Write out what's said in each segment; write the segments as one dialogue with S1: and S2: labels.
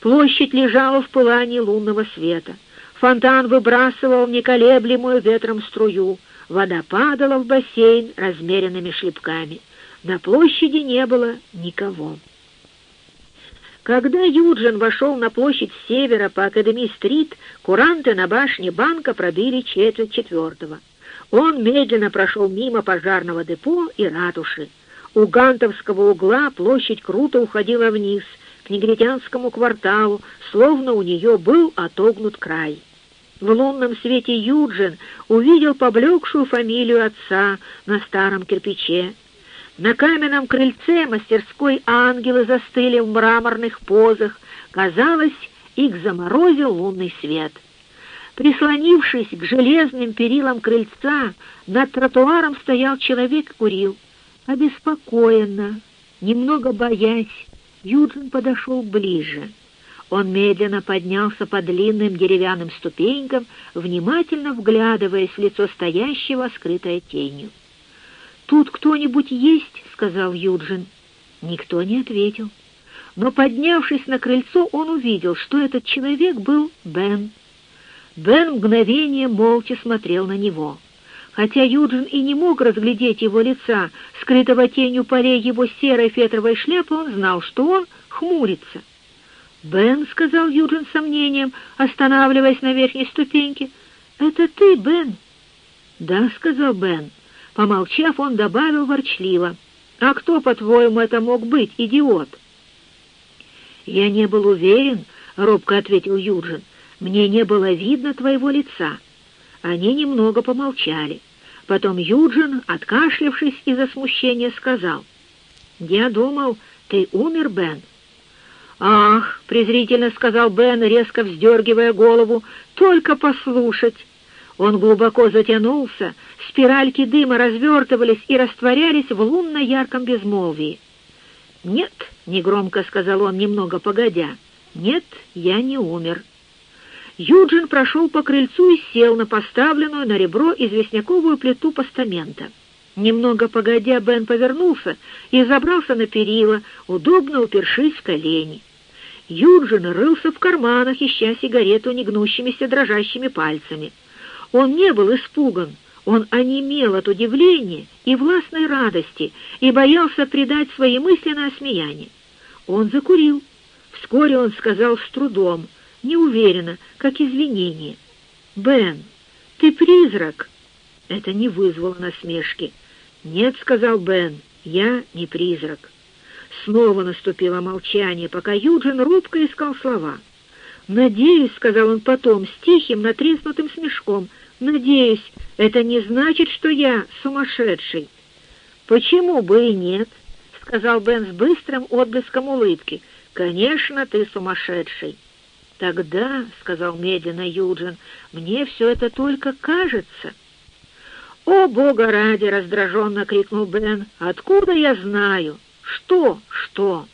S1: Площадь лежала в пылании лунного света. Фонтан выбрасывал неколеблемую ветром струю. Вода падала в бассейн размеренными шлепками. На площади не было никого. Когда Юджин вошел на площадь севера по Академии-стрит, куранты на башне банка пробили четверть четвертого. Он медленно прошел мимо пожарного депо и ратуши. У Гантовского угла площадь круто уходила вниз, негритянскому кварталу, словно у нее был отогнут край. В лунном свете Юджин увидел поблекшую фамилию отца на старом кирпиче. На каменном крыльце мастерской ангелы застыли в мраморных позах. Казалось, их заморозил лунный свет. Прислонившись к железным перилам крыльца, над тротуаром стоял человек и курил. Обеспокоенно, немного боясь, Юджин подошел ближе. Он медленно поднялся по длинным деревянным ступенькам, внимательно вглядываясь в лицо стоящего, скрытое тенью. «Тут кто-нибудь есть?» — сказал Юджин. Никто не ответил. Но, поднявшись на крыльцо, он увидел, что этот человек был Бен. Бен мгновение молча смотрел на него. Хотя Юджин и не мог разглядеть его лица, скрытого тенью полей его серой фетровой шляпы, он знал, что он хмурится. «Бен», — сказал Юджин с сомнением, останавливаясь на верхней ступеньке, — «это ты, Бен?» «Да», — сказал Бен. Помолчав, он добавил ворчливо, «А кто, по-твоему, это мог быть, идиот?» «Я не был уверен», — робко ответил Юджин, «мне не было видно твоего лица». Они немного помолчали. Потом Юджин, откашлявшись из-за смущения, сказал, «Я думал, ты умер, Бен». «Ах!» — презрительно сказал Бен, резко вздергивая голову, «только послушать!» Он глубоко затянулся, спиральки дыма развертывались и растворялись в лунно-ярком безмолвии. «Нет», — негромко сказал он, немного погодя, — «нет, я не умер». Юджин прошел по крыльцу и сел на поставленную на ребро известняковую плиту постамента. Немного погодя, Бен повернулся и забрался на перила, удобно упершись в колени. Юджин рылся в карманах, ища сигарету негнущимися дрожащими пальцами. Он не был испуган, он онемел от удивления и властной радости и боялся предать свои мысли на осмеяние. Он закурил. Вскоре он сказал с трудом, неуверенно, как извинение. «Бен, ты призрак!» Это не вызвало насмешки. «Нет», — сказал Бен, — «я не призрак». Снова наступило молчание, пока Юджин робко искал слова. «Надеюсь», — сказал он потом, с тихим, натреснутым смешком, — «надеюсь, это не значит, что я сумасшедший». «Почему бы и нет?» — сказал Бен с быстрым отблеском улыбки. «Конечно, ты сумасшедший». «Тогда», — сказал медленно Юджин, — «мне все это только кажется». «О, Бога ради!» — раздраженно крикнул Бен. «Откуда я знаю?» «Что? Что?»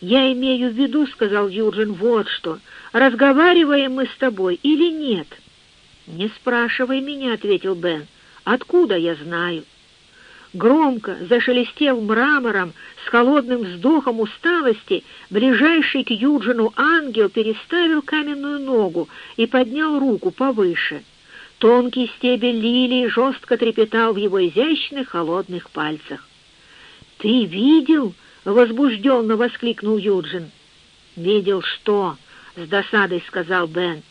S1: «Я имею в виду, — сказал Юджин, — вот что. Разговариваем мы с тобой или нет?» «Не спрашивай меня, — ответил Бен. Откуда я знаю?» Громко, зашелестев мрамором, с холодным вздохом усталости, ближайший к Юджину ангел переставил каменную ногу и поднял руку повыше. Тонкий стебель лилии жестко трепетал в его изящных холодных пальцах. «Ты видел?» — возбужденно воскликнул Юджин. «Видел что?» — с досадой сказал Бен.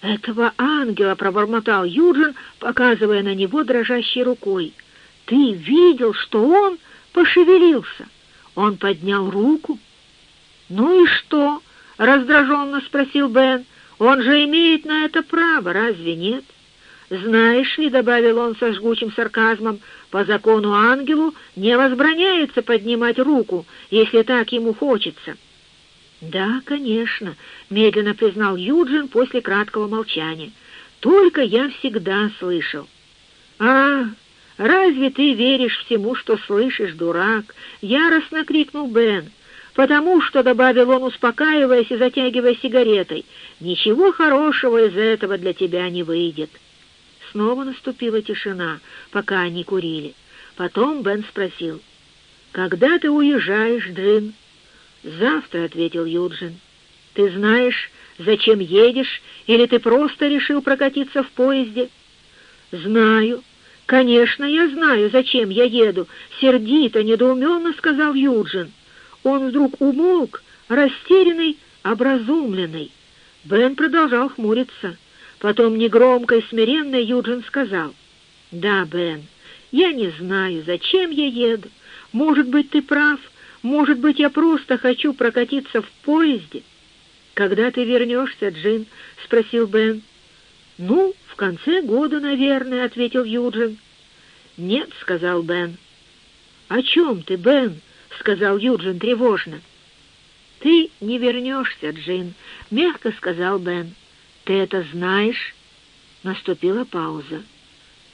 S1: «Этого ангела!» — пробормотал Юджин, показывая на него дрожащей рукой. «Ты видел, что он пошевелился?» Он поднял руку. «Ну и что?» — раздраженно спросил Бен. «Он же имеет на это право, разве нет?» «Знаешь ли, — добавил он со жгучим сарказмом, — по закону ангелу не возбраняется поднимать руку, если так ему хочется». «Да, конечно», — медленно признал Юджин после краткого молчания. «Только я всегда слышал». «А, разве ты веришь всему, что слышишь, дурак?» — яростно крикнул Бен. «Потому что», — добавил он, успокаиваясь и затягивая сигаретой, — «ничего хорошего из этого для тебя не выйдет». Снова наступила тишина, пока они курили. Потом Бен спросил, «Когда ты уезжаешь, Джин?» «Завтра», — ответил Юджин. Ты знаешь, зачем едешь, или ты просто решил прокатиться в поезде?» «Знаю. Конечно, я знаю, зачем я еду», — сердито, недоуменно сказал Юджин. Он вдруг умолк, растерянный, образумленный. Бен продолжал хмуриться. Потом негромко и смиренно Юджин сказал. «Да, Бен, я не знаю, зачем я еду. Может быть, ты прав, может быть, я просто хочу прокатиться в поезде». «Когда ты вернешься, Джин?» — спросил Бен. «Ну, в конце года, наверное», — ответил Юджин. «Нет», — сказал Бен. «О чем ты, Бен?» — сказал Юджин тревожно. «Ты не вернешься, Джин», — мягко сказал Бен. «Ты это знаешь?» Наступила пауза.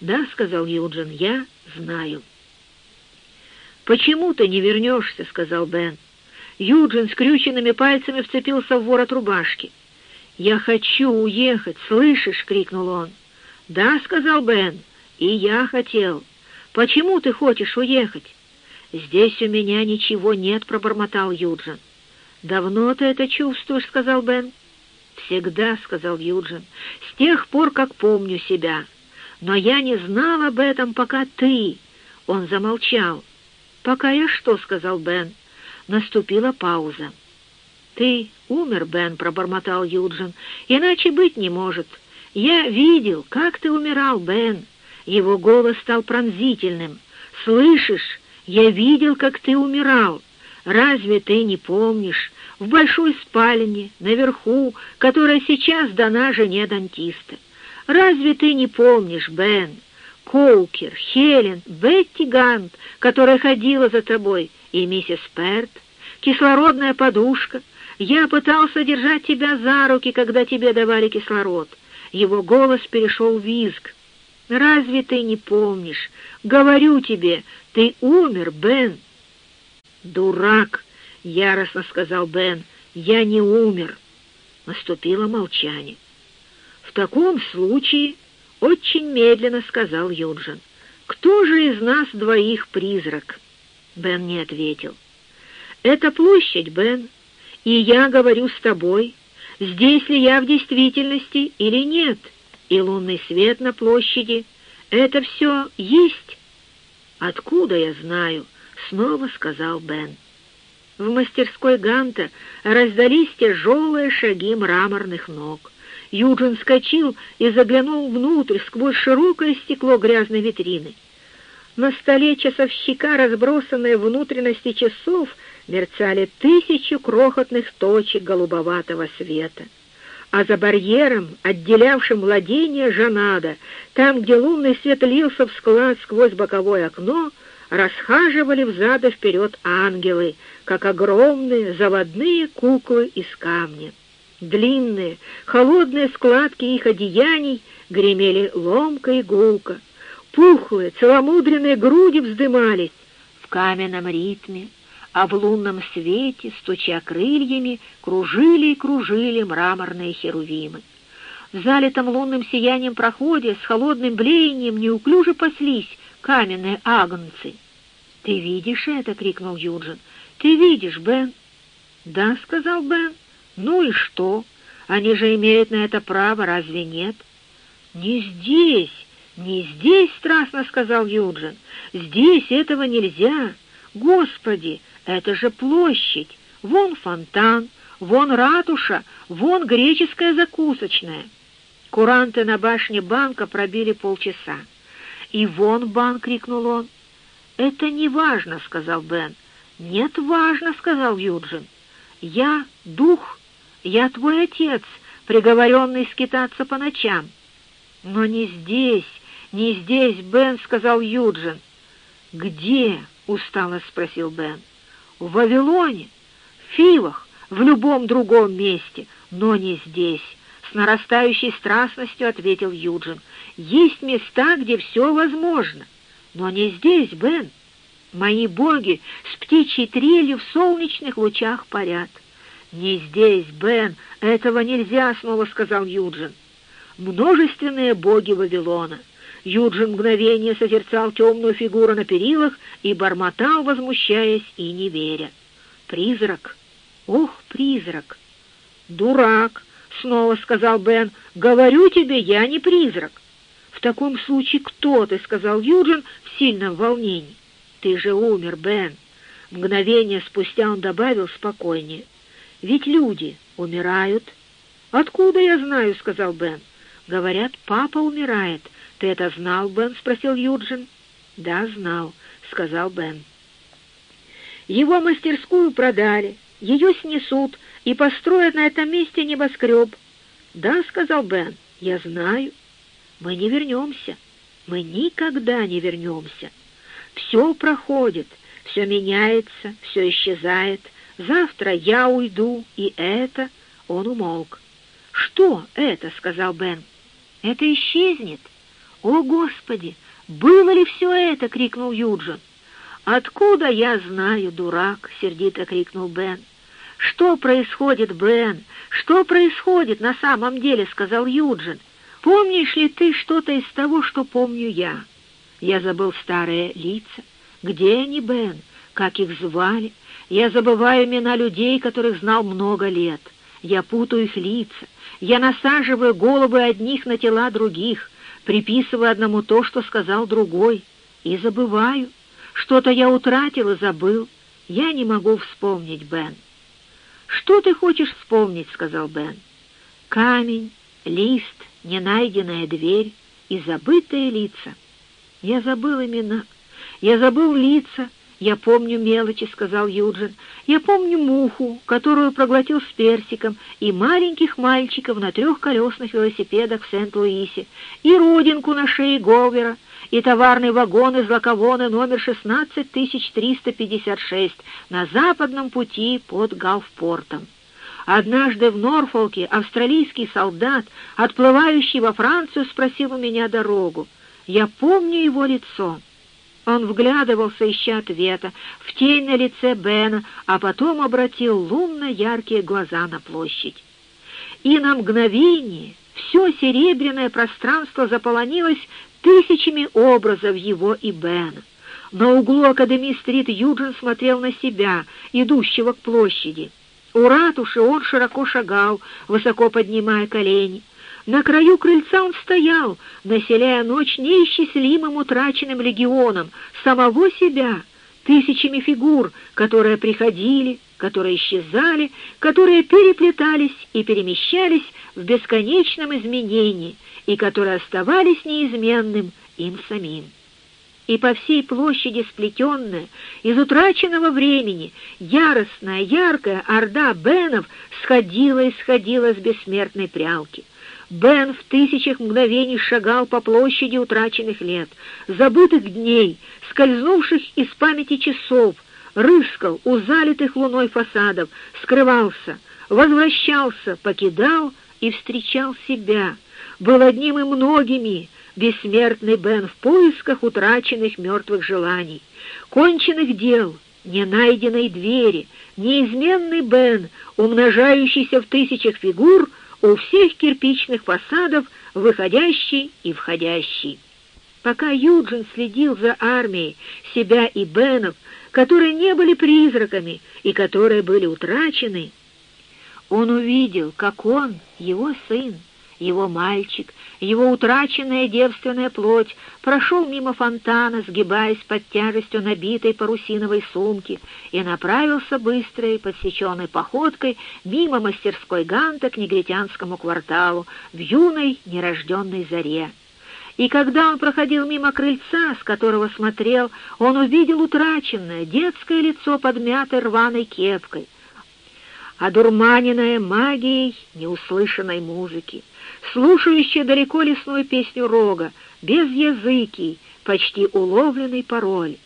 S1: «Да», — сказал Юджин, — «я знаю». «Почему ты не вернешься?» — сказал Бен. Юджин скрюченными пальцами вцепился в ворот рубашки. «Я хочу уехать, слышишь?» — крикнул он. «Да», — сказал Бен, — «и я хотел. Почему ты хочешь уехать?» «Здесь у меня ничего нет», — пробормотал Юджин. «Давно ты это чувствуешь?» — сказал Бен. «Всегда», — сказал Юджин, — «с тех пор, как помню себя. Но я не знал об этом, пока ты...» Он замолчал. «Пока я что?» — сказал Бен. Наступила пауза. «Ты умер, Бен», — пробормотал Юджин. «Иначе быть не может. Я видел, как ты умирал, Бен». Его голос стал пронзительным. «Слышишь, я видел, как ты умирал. Разве ты не помнишь? В большой спальне, наверху, которая сейчас дана жене дантиста. Разве ты не помнишь, Бен? Коукер, Хелен, Бетти Гант, которая ходила за тобой, и миссис Перт, кислородная подушка. Я пытался держать тебя за руки, когда тебе давали кислород. Его голос перешел в визг. Разве ты не помнишь? Говорю тебе, ты умер, Бен. Дурак, яростно сказал Бен. Я не умер. Наступило молчание. В таком случае, очень медленно сказал Юджин, кто же из нас двоих призрак? Бен не ответил. Это площадь, Бен, и я говорю с тобой, здесь ли я в действительности или нет и лунный свет на площади — это все есть. «Откуда я знаю?» — снова сказал Бен. В мастерской Ганта раздались тяжелые шаги мраморных ног. Юджин вскочил и заглянул внутрь сквозь широкое стекло грязной витрины. На столе часовщика, разбросанные внутренности часов, мерцали тысячи крохотных точек голубоватого света а за барьером, отделявшим владение Жанада, там, где лунный свет лился в склад сквозь боковое окно, расхаживали взад и вперед ангелы, как огромные заводные куклы из камня. Длинные, холодные складки их одеяний гремели ломко и гулко. Пухлые, целомудренные груди вздымались в каменном ритме а в лунном свете, стуча крыльями, кружили и кружили мраморные херувимы. В залитом лунным сиянием проходе с холодным блеянием неуклюже паслись каменные агнцы. «Ты видишь это?» — крикнул Юджин. «Ты видишь, Бен?» «Да», — сказал Бен. «Ну и что? Они же имеют на это право, разве нет?» «Не здесь, не здесь», — страстно сказал Юджин. «Здесь этого нельзя. Господи, это же площадь, вон фонтан, вон ратуша, вон греческая закусочная. Куранты на башне банка пробили полчаса. «И вон банк!» — крикнул он. «Это не важно», — сказал Бен. «Нет, важно», — сказал Юджин. «Я — дух, я твой отец, приговоренный скитаться по ночам». «Но не здесь, не здесь, Бен», — сказал Юджин. «Где?» — устало спросил Бен в Вавилоне, в Фивах, в любом другом месте, но не здесь. С нарастающей страстностью ответил Юджин. Есть места, где все возможно, но не здесь, Бен. Мои боги с птичьей трелью в солнечных лучах парят. «Не здесь, Бен, этого нельзя», — снова сказал Юджин. «Множественные боги Вавилона». Юджин мгновение созерцал темную фигуру на перилах и бормотал, возмущаясь и не веря. «Призрак! Ох, призрак! «Дурак!» — снова сказал Бен. «Говорю тебе, я не призрак». «В таком случае кто ты?» — сказал Юджин в сильном волнении. «Ты же умер, Бен!» Мгновение спустя он добавил спокойнее. «Ведь люди умирают». «Откуда я знаю?» — сказал Бен. «Говорят, папа умирает. Ты это знал, Бен?» — спросил Юджин. «Да, знал», — сказал Бен. Его мастерскую продали, ее снесут и построят на этом месте небоскреб. «Да», — сказал Бен, — «я знаю. Мы не вернемся. Мы никогда не вернемся. Все проходит, все меняется, все исчезает. Завтра я уйду, и это...» Он умолк. «Что это?» — сказал Бен. «Это исчезнет. О, Господи! Было ли все это?» — крикнул Юджин. «Откуда я знаю, дурак?» — сердито крикнул Бен. «Что происходит, Бен? Что происходит на самом деле?» — сказал Юджин. «Помнишь ли ты что-то из того, что помню я?» Я забыл старые лица. Где они, Бен? Как их звали? Я забываю имена людей, которых знал много лет. Я путаю их лица. Я насаживаю головы одних на тела других, приписываю одному то, что сказал другой, и забываю. Что-то я утратил и забыл. Я не могу вспомнить, Бен. «Что ты хочешь вспомнить?» — сказал Бен. «Камень, лист, ненайденная дверь и забытые лица. Я забыл имена, я забыл лица, я помню мелочи», — сказал Юджин. «Я помню муху, которую проглотил с персиком, и маленьких мальчиков на трехколесных велосипедах в Сент-Луисе, и родинку на шее Голвера, и товарный вагон из Лаковона номер 16356 на западном пути под Галфпортом. Однажды в Норфолке австралийский солдат, отплывающий во Францию, спросил у меня дорогу. Я помню его лицо. Он вглядывался, ища ответа, в тень на лице Бена, а потом обратил лунно-яркие глаза на площадь. И на мгновение все серебряное пространство заполонилось тысячами образов его и Бена. На углу Академии-стрит Юджин смотрел на себя, идущего к площади. У ратуши он широко шагал, высоко поднимая колени. На краю крыльца он стоял, населяя ночь неисчислимым утраченным легионом, самого себя, тысячами фигур, которые приходили, которые исчезали, которые переплетались и перемещались в бесконечном изменении и которые оставались неизменным им самим. И по всей площади сплетенная, из утраченного времени, яростная, яркая орда Бенов сходила и сходила с бессмертной прялки. Бен в тысячах мгновений шагал по площади утраченных лет, забытых дней, скользнувших из памяти часов, рыскал у залитых луной фасадов, скрывался, возвращался, покидал и встречал себя, был одним и многими, бессмертный Бен в поисках утраченных мертвых желаний, конченных дел, ненайденной двери, неизменный Бен, умножающийся в тысячах фигур у всех кирпичных фасадов, выходящий и входящий. Пока Юджин следил за армией себя и Бенов, которые не были призраками и которые были утрачены, он увидел, как он, его сын, его мальчик, его утраченная девственная плоть прошел мимо фонтана, сгибаясь под тяжестью набитой парусиновой сумки, и направился быстрой, подсеченной походкой мимо мастерской Ганта к негритянскому кварталу в юной нерожденной заре. И когда он проходил мимо крыльца, с которого смотрел, он увидел утраченное детское лицо подмятой рваной кепкой, одурманенное магией неуслышанной музыки слушающая далеко лесную песню рога, без языки, почти уловленный пароль.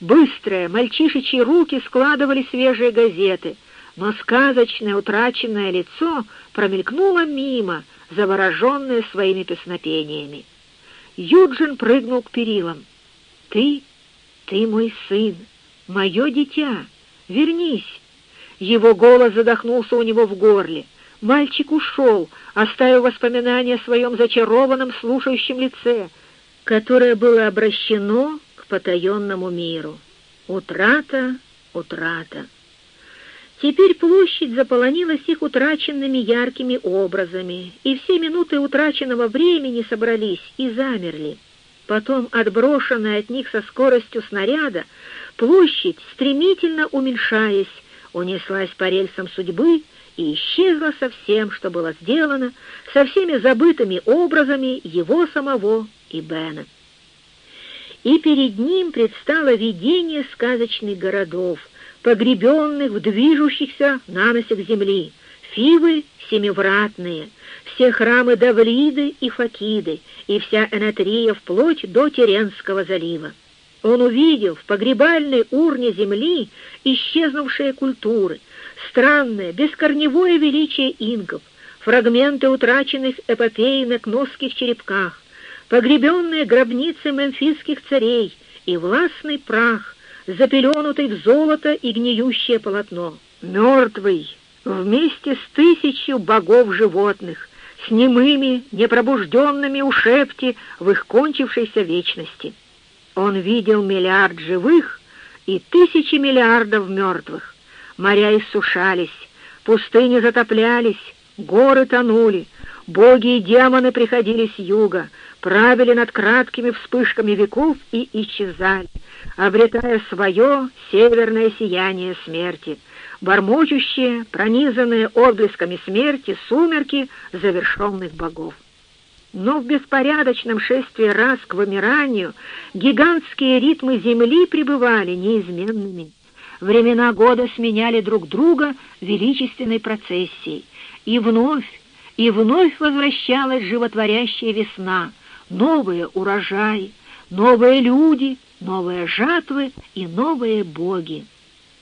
S1: Быстрые мальчишечьи руки складывали свежие газеты, но сказочное утраченное лицо промелькнуло мимо, завороженное своими песнопениями. Юджин прыгнул к перилам. «Ты, ты мой сын, мое дитя, вернись!» Его голос задохнулся у него в горле. Мальчик ушел, оставив воспоминания о своем зачарованном слушающем лице, которое было обращено к потаенному миру. Утрата, утрата. Теперь площадь заполонилась их утраченными яркими образами, и все минуты утраченного времени собрались и замерли. Потом, отброшенная от них со скоростью снаряда, площадь, стремительно уменьшаясь, унеслась по рельсам судьбы и исчезла со всем, что было сделано, со всеми забытыми образами его самого и Бена. И перед ним предстало видение сказочных городов, погребенных в движущихся наносях земли, Фивы семивратные, все храмы Давлиды и Факиды, и вся Энатрия вплоть до Теренского залива. Он увидел в погребальной урне земли исчезнувшие культуры, странное, бескорневое величие инков, фрагменты утраченных эпопей на кносских черепках, погребенные гробницы мемфисских царей и властный прах, запеленутый в золото и гниющее полотно. Мертвый, вместе с тысячью богов животных, с немыми, непробужденными у шепти в их кончившейся вечности. Он видел миллиард живых и тысячи миллиардов мертвых. Моря иссушались, пустыни затоплялись, горы тонули, боги и демоны приходили с юга, правили над краткими вспышками веков и исчезали, обретая свое северное сияние смерти, бормочущие, пронизанные отблесками смерти сумерки завершенных богов. Но в беспорядочном шествии раз к вымиранию гигантские ритмы Земли пребывали неизменными. Времена года сменяли друг друга величественной процессией, и вновь, и вновь возвращалась животворящая весна, новые урожаи, новые люди, новые жатвы и новые боги.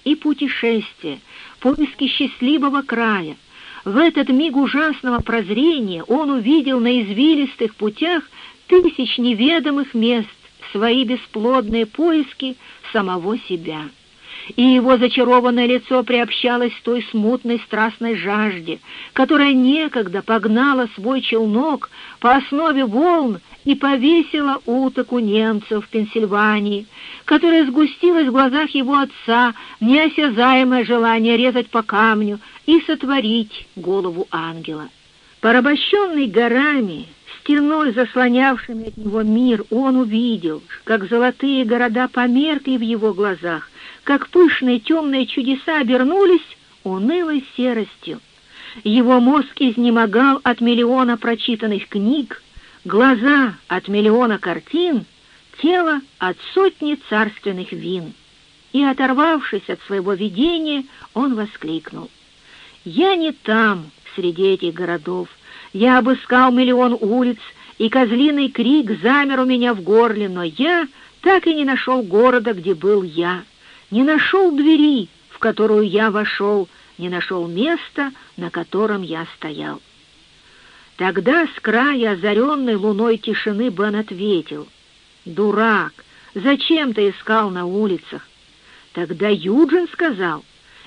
S1: И путешествие, поиски счастливого края — в этот миг ужасного прозрения он увидел на извилистых путях тысяч неведомых мест, свои бесплодные поиски самого себя и его зачарованное лицо приобщалось той смутной страстной жажде, которая некогда погнала свой челнок по основе волн и повесила уток у немцев в Пенсильвании, которая сгустилась в глазах его отца неосязаемое желание резать по камню и сотворить голову ангела. Порабощенный горами, стеной заслонявшими от него мир, он увидел, как золотые города померкли в его глазах, как пышные темные чудеса обернулись унылой серостью. Его мозг изнемогал от миллиона прочитанных книг, глаза от миллиона картин, тело от сотни царственных вин. И, оторвавшись от своего видения, он воскликнул. «Я не там, среди этих городов. Я обыскал миллион улиц, и козлиный крик замер у меня в горле, но я так и не нашел города, где был я» не нашел двери, в которую я вошел, не нашел места, на котором я стоял. Тогда с края озаренной луной тишины Бен ответил, «Дурак, зачем ты искал на улицах?» Тогда Юджин сказал,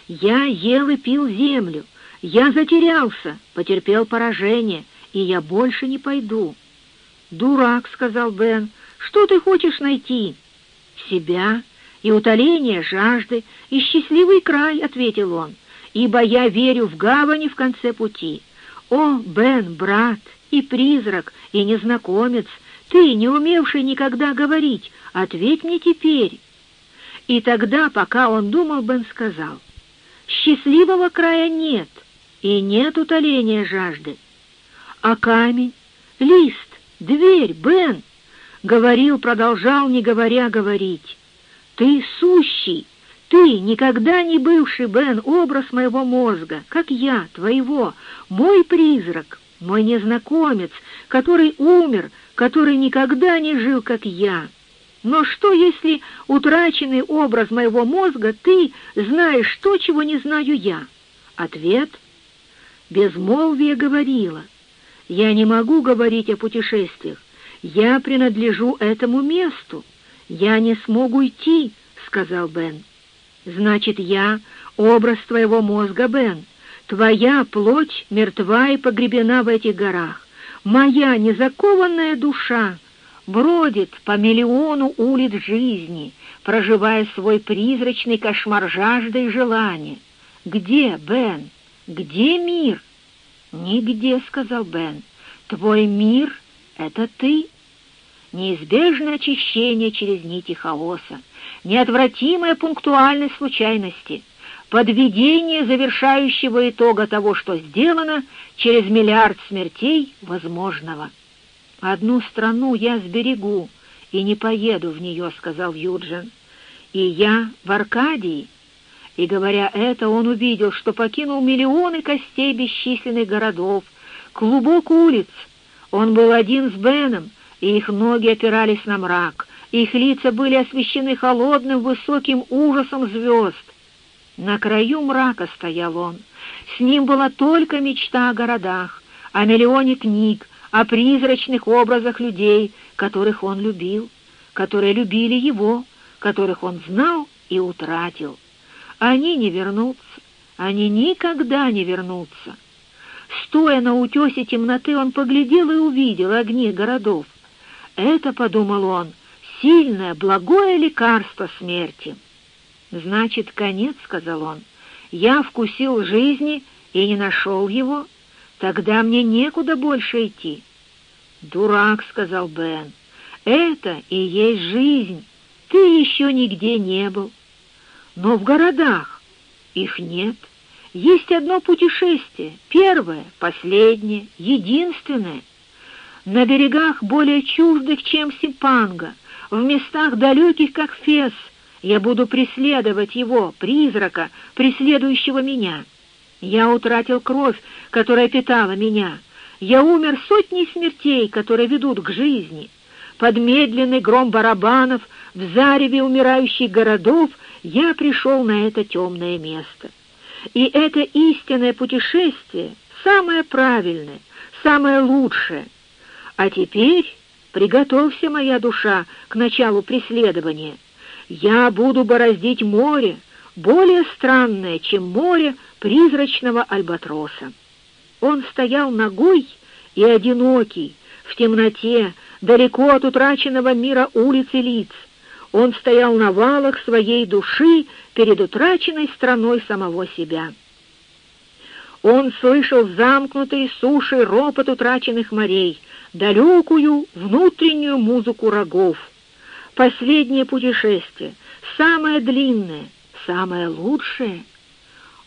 S1: «Я ел и пил землю, я затерялся, потерпел поражение, и я больше не пойду». «Дурак», — сказал Бен, — «что ты хочешь найти?» «Себя» и утоление жажды, и счастливый край, — ответил он, — ибо я верю в гавани в конце пути. О, Бен, брат, и призрак, и незнакомец, ты, не умевший никогда говорить, ответь мне теперь. И тогда, пока он думал, Бен сказал, счастливого края нет, и нет утоления жажды. А камень, лист, дверь, Бен, говорил, продолжал, не говоря, говорить. Ты сущий, ты, никогда не бывший, Бен, образ моего мозга, как я, твоего, мой призрак, мой незнакомец, который умер, который никогда не жил, как я. Но что, если утраченный образ моего мозга ты знаешь то, чего не знаю я? Ответ — безмолвие говорила. Я не могу говорить о путешествиях. Я принадлежу этому месту. «Я не смогу уйти», — сказал Бен. «Значит, я — образ твоего мозга, Бен. Твоя плоть мертва и погребена в этих горах. Моя незакованная душа бродит по миллиону улиц жизни, проживая свой призрачный кошмар жажды и желания. Где, Бен? Где мир?» «Нигде», — сказал Бен. «Твой мир — это ты». Неизбежное очищение через нити хаоса, неотвратимая пунктуальность случайности, подведение завершающего итога того, что сделано, через миллиард смертей возможного. «Одну страну я сберегу и не поеду в нее», — сказал Юджин. «И я в Аркадии». И, говоря это, он увидел, что покинул миллионы костей бесчисленных городов, клубок улиц. Он был один с Беном, и их ноги опирались на мрак, их лица были освещены холодным высоким ужасом звезд. На краю мрака стоял он. С ним была только мечта о городах, о миллионе книг, о призрачных образах людей, которых он любил, которые любили его, которых он знал и утратил. Они не вернутся, они никогда не вернутся. Стоя на утесе темноты, он поглядел и увидел огни городов. Это, подумал он, сильное, благое лекарство смерти. «Значит, конец», — сказал он, — «я вкусил жизни и не нашел его, тогда мне некуда больше идти». «Дурак», — сказал Бен, — «это и есть жизнь, ты еще нигде не был». Но в городах их нет. Есть одно путешествие, первое, последнее, единственное. На берегах более чуждых, чем Сипанга, в местах далеких, как Фес, я буду преследовать его, призрака, преследующего меня. Я утратил кровь, которая питала меня. Я умер сотней смертей, которые ведут к жизни. Под медленный гром барабанов, в зареве умирающих городов — я пришел на это темное место. И это истинное путешествие самое правильное, самое лучшее. А теперь приготовься, моя душа, к началу преследования. Я буду бороздить море, более странное, чем море призрачного альбатроса. Он стоял ногой и одинокий, в темноте, далеко от утраченного мира улиц и лиц, он стоял на валах своей души перед утраченной страной самого себя. Он слышал замкнутые суши ропот утраченных морей, далекую внутреннюю музыку рогов. Последнее путешествие, самое длинное, самое лучшее.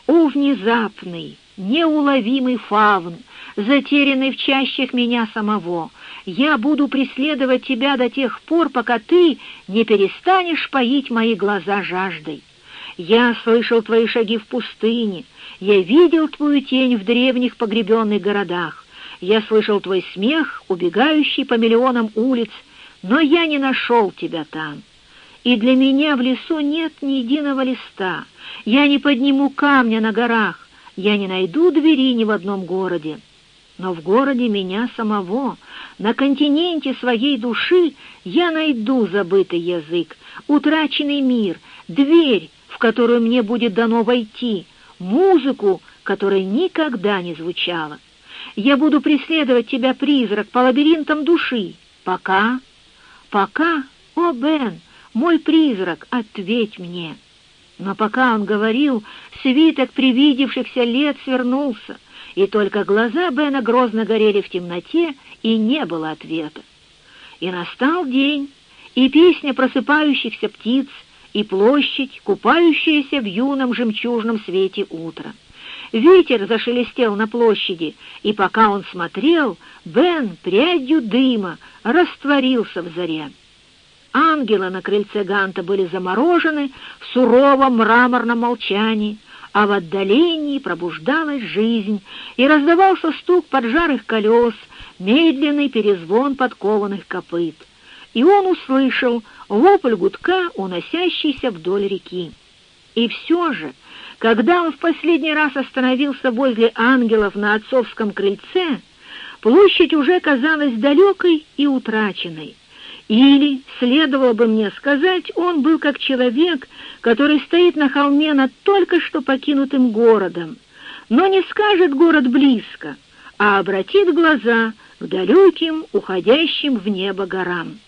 S1: О, внезапный, неуловимый фавн, затерянный в чащах меня самого, я буду преследовать тебя до тех пор, пока ты не перестанешь поить мои глаза жаждой. Я слышал твои шаги в пустыне, я видел твою тень в древних погребенных городах, я слышал твой смех, убегающий по миллионам улиц, но я не нашел тебя там. И для меня в лесу нет ни единого листа, я не подниму камня на горах, я не найду двери ни в одном городе. Но в городе меня самого, на континенте своей души я найду забытый язык, утраченный мир, дверь, в которую мне будет дано войти, музыку, которая никогда не звучала. Я буду преследовать тебя, призрак, по лабиринтам души. Пока, пока, о, Бен, мой призрак, ответь мне. Но пока он говорил, свиток привидевшихся лет свернулся, и только глаза Бена грозно горели в темноте, и не было ответа. И настал день, и песня просыпающихся птиц, и площадь, купающаяся в юном жемчужном свете утра. Ветер зашелестел на площади, и пока он смотрел, Бен прядью дыма растворился в заре. Ангелы на крыльце Ганта были заморожены в суровом мраморном молчании, а в отдалении пробуждалась жизнь, и раздавался стук поджарых колес, медленный перезвон подкованных копыт. И он услышал вопль гудка, уносящийся вдоль реки. И все же, когда он в последний раз остановился возле ангелов на отцовском крыльце, площадь уже казалась далекой и утраченной. Или, следовало бы мне сказать, он был как человек, который стоит на холме над только что покинутым городом, но не скажет город близко, а обратит глаза к далеким, уходящим в небо горам.